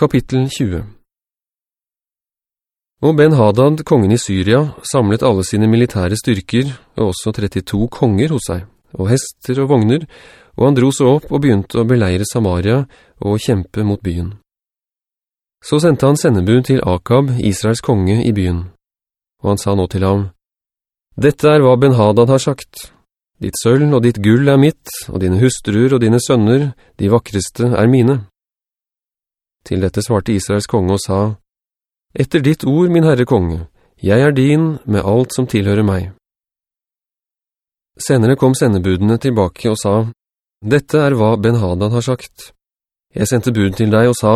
Kapittel 20 Og Ben-Hadad, kongen i Syria, samlet alle sine militære styrker, og også 32 konger hos seg, og hester og vogner, og han dro så opp og begynte å beleire Samaria og kjempe mot byen. Så sendte han sendebud til Akab, Israels konge, i byen, og han sa nå til ham, «Dette er hva Ben-Hadad har sagt. Ditt sølv og ditt gull er mitt, og dine hustruer og dine sønner, de vakreste, er mine.» Til dette svarte Israels konge og sa, «Etter ditt ord, min herre konge, jeg er din med alt som tilhører meg.» Senere kom sendebudene tilbake og sa, «Dette er hva Ben-Hadad har sagt. Jeg sendte bud til deg og sa,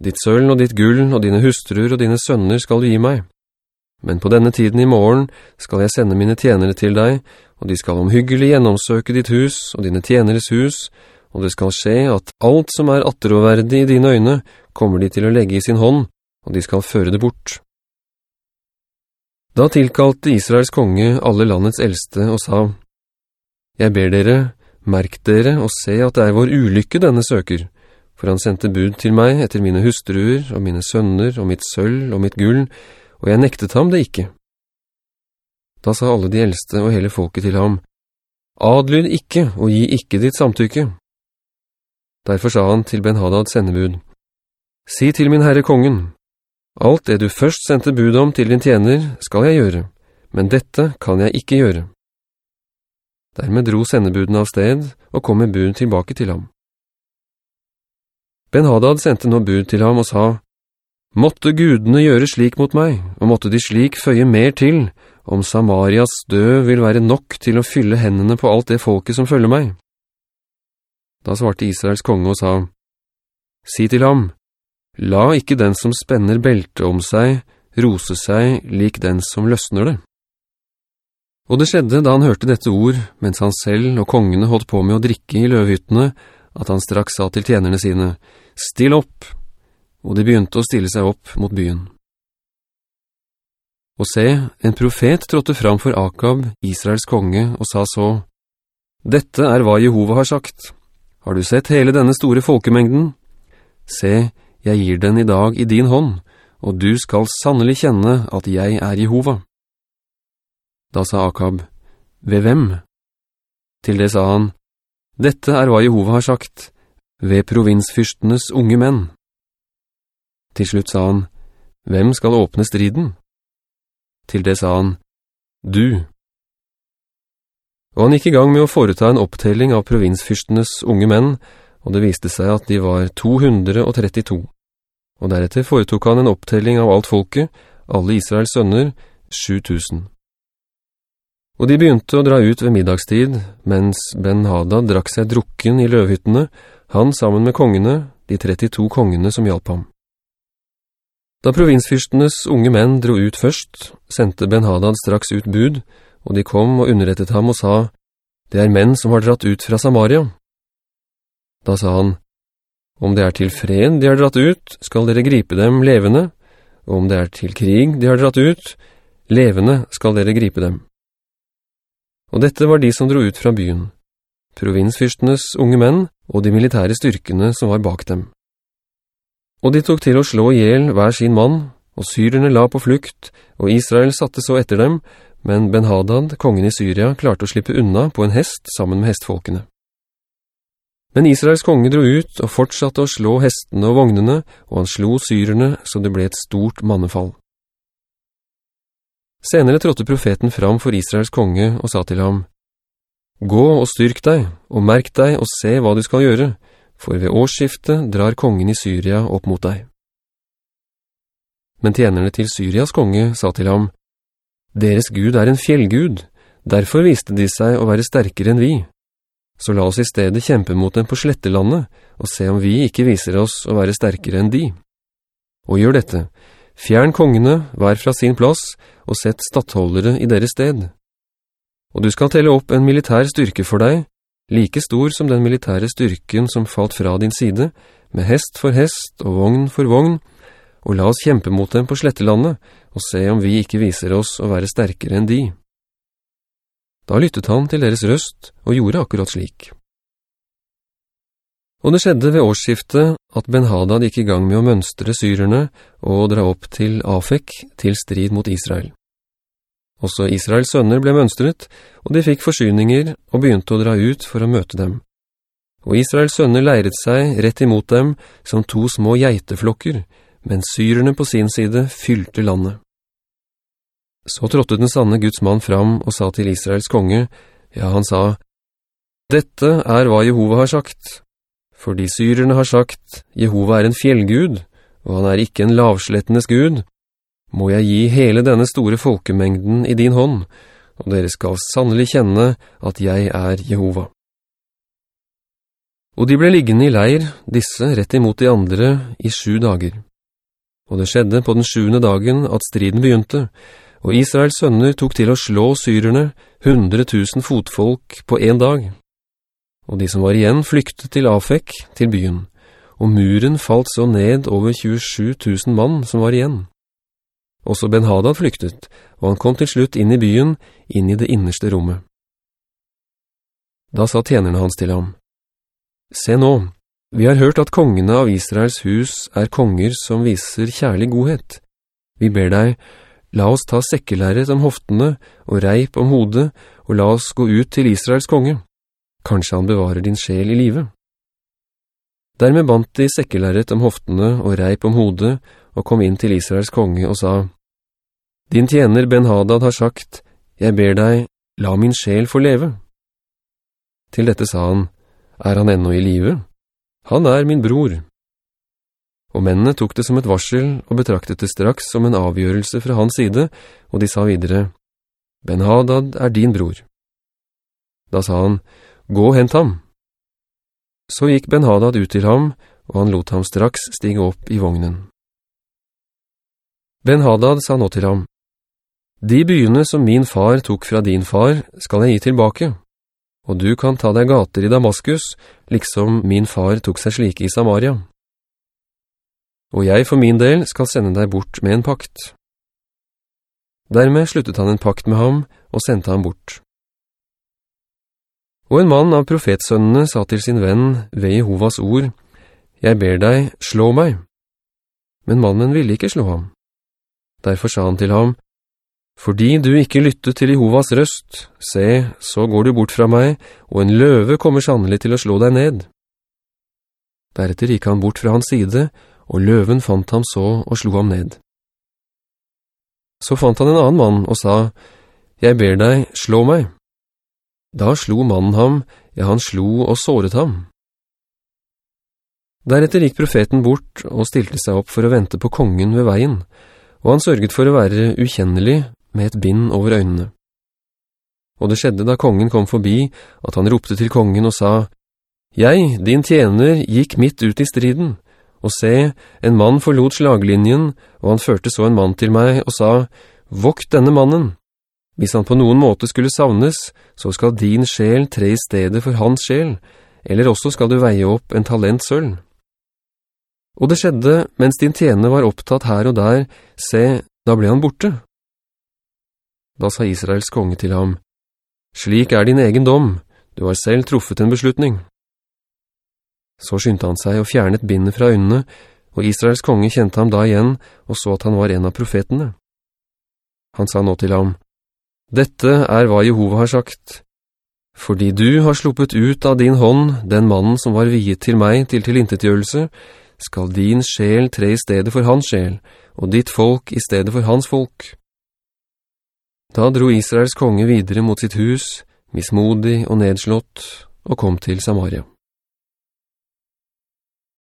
«Ditt sølv og ditt gull og dine hustruer og dine sønner skal du gi meg. Men på denne tiden i morgen skal jeg sende mine tjenere til deg, og de skal omhyggelig gjennomsøke ditt hus og dine tjeneres hus, og det skal skje at alt som er atteroverdig i dine øyne, kommer de til å legge i sin hånd, og de skal føre det bort. Da tilkalte Israels konge alle landets eldste og sa, «Jeg ber dere, merk dere og se at det er vår ulykke denne søker, for han sendte bud til meg etter mine hustruer og mine sønner og mitt sølv og mitt gull, og jeg nektet ham det ikke.» Da sa alle de eldste og hele folket til ham, «Adlyd ikke og gi ikke ditt samtykke.» Derfor sa han til Ben-Hadad sendebud, «Si til min herre kongen, alt det du først sendte bud om til din tjener skal jeg gjøre, men dette kan jeg ikke gjøre.» Dermed dro sendebuden av sted og kom med bud tilbake til ham. Ben-Hadad sendte nå bud til ham og sa, «Måtte gudene gjøre slik mot meg, og måtte de slik føye mer til, om Samarias død vil være nok til å fylle hendene på alt det folket som følger meg.» Da svarte Israels konge og sa, «Si til ham, la ikke den som spenner belte om seg, rose seg lik den som løsner det.» Og det skjedde da han hørte dette ord, mens han selv og kongene holdt på med å drikke i løvhyttene, at han straks sa til tjenerne sine, «Still opp!» Og de begynte å stille seg opp mot byen. Og se, en profet trådte fram for Akab, Israels konge, og sa så, «Dette er hva Jehova har sagt.» Har du sett hele denne store folkemengden? Se, jeg gir den i dag i din hånd, og du skal sannelig kjenne at jeg er Jehova. Da sa Akab, ved hvem? Til det sa han, dette er hva Jehova har sagt, ved provinsfyrstenes unge menn. Til slutt sa han, hvem skal åpne striden? Til det sa han, du. Og han gikk i gang med å foreta en opptelling av provinsfyrstenes unge menn, og det viste seg at de var 232. Og deretter foretok han en opptelling av alt folket, alle Israels sønner, 7000. Og de begynte å dra ut ved middagstid, mens Ben-Hadad drakk seg drukken i løvhyttene, han sammen med kongene, de 32 kongene som hjalp ham. Da provinsfyrstenes unge menn dro ut først, sendte Ben-Hadad straks ut bud, og de kom og underrettet ham og sa, «Det er menn som har dratt ut fra Samaria.» Da sa han, «Om det er til fred de har dratt ut, skal dere gripe dem levende, og om det er til krig de har dratt ut, levende skal dere gripe dem.» Og dette var de som dro ut fra byen, provinsfyrstenes unge menn og de militære styrkene som var bak dem. Og de tok til å slå ihjel hver sin mann, og syrene la på flukt, og Israel satte så etter dem, men Ben-Hadad, kongen i Syria, klarte å slippe unna på en hest sammen med hestfolkene. Men Israels konge dro ut og fortsatte å slå hestene og vognene, og han slo syrene så det ble et stort mannefall. Senere trådte profeten fram for Israels konge og sa til ham, «Gå og styrk deg, og merk deg og se hva du skal gjøre, for ved årsskiftet drar kongen i Syria opp mot deg.» Men tjenerne til Syrias konge sa til ham, deres Gud er en fjellgud, derfor viste de seg å være sterkere enn vi. Så la oss i stedet kjempe mot dem på slettelandet, og se om vi ikke viser oss å være sterkere enn de. Og gjør dette, fjern kongene hver fra sin plass, og sett stattholdere i deres sted. Og du skal telle opp en militær styrke for deg, like stor som den militære styrken som falt fra din side, med hest for hest og vogn for vogn, og la oss kjempe mot dem på slettelandet, og se om vi ikke viser oss å være sterkere enn de. Da lyttet han til deres røst, og gjorde akkurat slik. Og det skjedde ved årsskiftet at Ben-Hadad gikk i gang med å mønstre syrerne og dra opp til Afek til strid mot Israel. Også Israels sønner ble mønstret, og de fikk forsyninger og begynte å dra ut for å møte dem. Og Israels sønner leiret seg rett imot dem som to små geiteflokker, men syrerne på sin side fylte landet. Så trådte den sanne Guds mann fram og sa til Israels konge, ja, han sa, «Dette er hva Jehova har sagt, fordi syrerne har sagt, Jehova er en fjellgud, og han er ikke en lavslettenes gud, må jeg gi hele denne store folkemengden i din hånd, og dere skal sannelig kjenne at jeg er Jehova. Og de ble liggende i leir, disse rett imot de andre, i sju dager. Og det skjedde på den sjuende dagen at striden begynte, og Israels sønner tok til å slå syrerne, hundre tusen fotfolk på en dag. Og de som var igjen flyktet til Afek, til byen, og muren falt så ned over 27 000 mann som var igjen. Også Ben-Hadad flyktet, og han kom til slutt inn i byen, inn i det innerste rommet. Da sa tjenerne hans til ham, «Se nå, vi har hørt at kongene av Israels hus er konger som viser kjærlig godhet. Vi ber deg, la oss ta sekkelæret om hoftene og reip om hodet, og la oss gå ut til Israels konge. Kanskje han bevarer din sjel i livet.» Dermed bant de sekkelæret om hoftene og reip om hodet, og kom inn til Israels konge og sa, «Din tjener Ben-Hadad har sagt, jeg ber deg, la min sjel få leve.» Til dette sa han, «Er han ennå i live? Han er min bror.» Og mennene tok det som et varsel og betraktet det straks som en avgjørelse fra hans side, og de sa videre, «Ben-Hadad er din bror.» Da sa han, «Gå og hent ham.» Så gikk Ben-Hadad ut til ham, og han lot ham straks stige opp i vognen. Ben-Hadad sa nå til ham, «De byene som min far tok fra din far skal jeg gi tilbake, og du kan ta deg gater i Damaskus, liksom min far tok seg slike i Samaria. Og jeg for min del skal sende deg bort med en pakt.» Dermed sluttet han en pakt med ham og sendte ham bort. Og en mann av profetsønnene sa til sin venn ved Jehovas ord, «Jeg ber deg, slå meg.» Men mannen ville ikke slå ham. Derfor sa han til ham, «Fordi du ikke lyttet til Jehovas røst, se, så går du bort fra meg, og en løve kommer sannelig til å slå deg ned.» Deretter gikk han bort fra hans side, og løven fant ham så og slo ham ned. Så fant han en annen mann og sa, «Jeg ber deg, slå meg.» Da slo mannen ham, ja, han slo og såret ham. Deretter gikk profeten bort og stilte seg opp for å vente på kongen ved veien, og han sørget for å være ukjennelig med et bind over øynene. Og det skjedde da kongen kom forbi, at han ropte til kongen og sa, «Jeg, din tjener, gikk midt ut i striden, og se, en mann forlot slaglinjen, og han førte så en mann til meg og sa, «Vokt denne mannen! Hvis han på noen måte skulle savnes, så skal din sjel tre i stedet for hans sjel, eller også skal du veie opp en talent sølv.» Og det skjedde, mens din tjener var opptatt her og der, se, da ble han borte. Da sa Israels konge til ham, «Slik er din egen dom, du har selv truffet en beslutning.» Så skyndte han seg og fjernet bindet fra øynene, og Israels konge kjente ham da igjen og så at han var en av profetene. Han sa nå til ham, «Dette er hva Jehova har sagt. Fordi du har sluppet ut av din hånd den mannen som var viet til meg til tilintetgjørelse, skal din sjel tre i stedet for hans sjel, og ditt folk i stedet for hans folk. Da dro Israels konge videre mot sitt hus, mismodig og nedslått, og kom til Samaria.